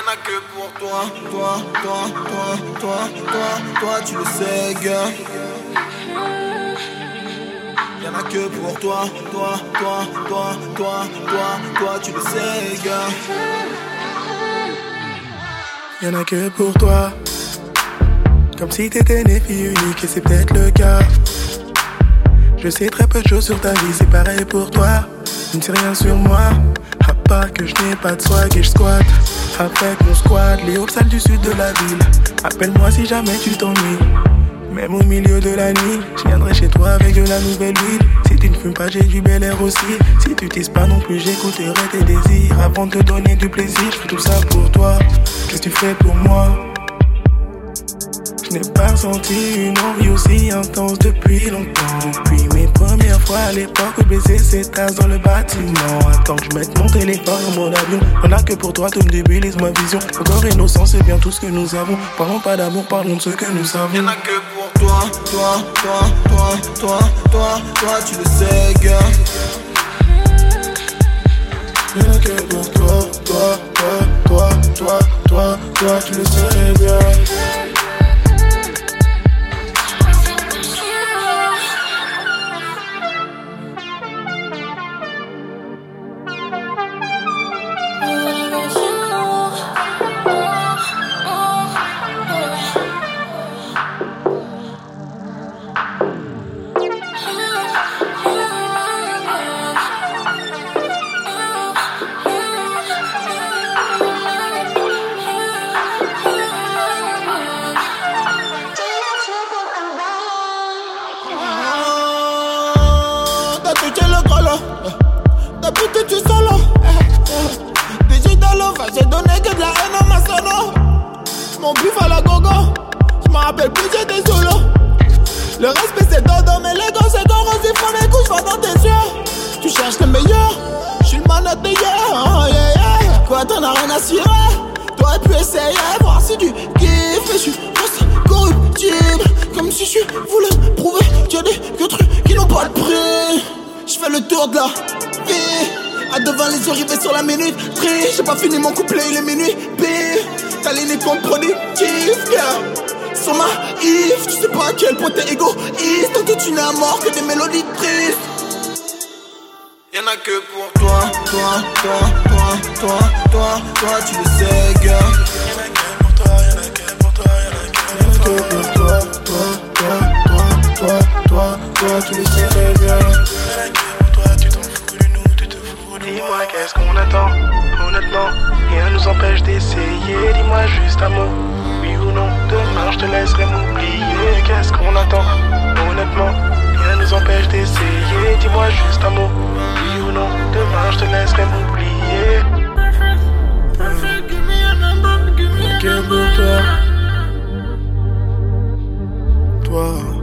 Y'en a que pour toi, toi, toi, toi, toi, toi, toi, tu le sais, gars. Y'en a que pour toi, toi, toi, toi, toi, toi, toi, tu le sais, gars. Y'en a que pour toi. Comme si t'étais né fille unique et c'est peut-être le cas. Je sais très peu de choses sur ta vie, c'est pareil pour toi. Tu ne sais rien sur moi, que je n'ai pas de swag et je squatte. Avec mon squad, les hauts du sud de la ville. Appelle-moi si jamais tu t'ennuies. Même au milieu de la nuit, je viendrai chez toi avec de la nouvelle huile. Si tu ne fumes pas, j'ai du bel air aussi. Si tu tises pas non plus, j'écouterai tes désirs. Avant de te donner du plaisir, je fais tout ça pour toi. Qu'est-ce que tu fais pour moi? Je n'ai pas senti une envie aussi intense depuis longtemps. Depuis mes premières fois à l'époque où baiser ses tasses dans le bâtiment. Attends que je mette mon téléphone dans mon avion. On a que pour toi, tout me débilise ma vision. Encore innocent, c'est bien tout ce que nous avons. Parlons pas d'amour, parlons de ce que nous savons. Y'en a que pour toi, toi, toi, toi, toi, toi, toi, tu le sais, gars. Y'en a que pour toi, toi, toi, toi, toi, toi, toi, tu le sais bien. Je me rappelle plus j'étais solo. Le respect c'est dodo, mais l'ego c'est corrosif. Les couches, va dans tes yeux. Tu cherches le meilleur, je suis le yeah, yeah. Quoi, t'en as rien à cirer? T'aurais pu essayer, voir si tu kiffes. Mais je suis corruptible. Comme si je voulais prouver qu'il y a des que trucs qui n'ont pas de prix. Je fais le tour de la vie. À devant les yeux rivés sur la minute. Tri, j'ai pas fini mon couplet, il est minuit. B, t'as les productif, yeah. Sur ma if, tu sais pas à quel point t'es égoïste. Tant que tu n'es à mort que des mélodies tristes. Y'en a que pour toi, toi, toi, toi, toi, toi, toi, tu le sais, gars. Y'en a que pour toi, y'en a que pour toi, y'en a que pour toi, toi, toi, toi, toi, toi, tu le sais bien. Y'en a que pour toi, tu t'en fous de nous, tu te fous de Dis-moi qu'est-ce qu'on attend, rien ne nous empêche d'essayer. Dis-moi juste un mot, oui ou non. Demain, je te laisserai m'oublier. Qu'est-ce qu'on attend? Honnêtement, rien ne nous empêche d'essayer. Dis-moi juste un mot, oui ou non. Demain, je te laisserai m'oublier. Mmh. Okay, toi. Toi.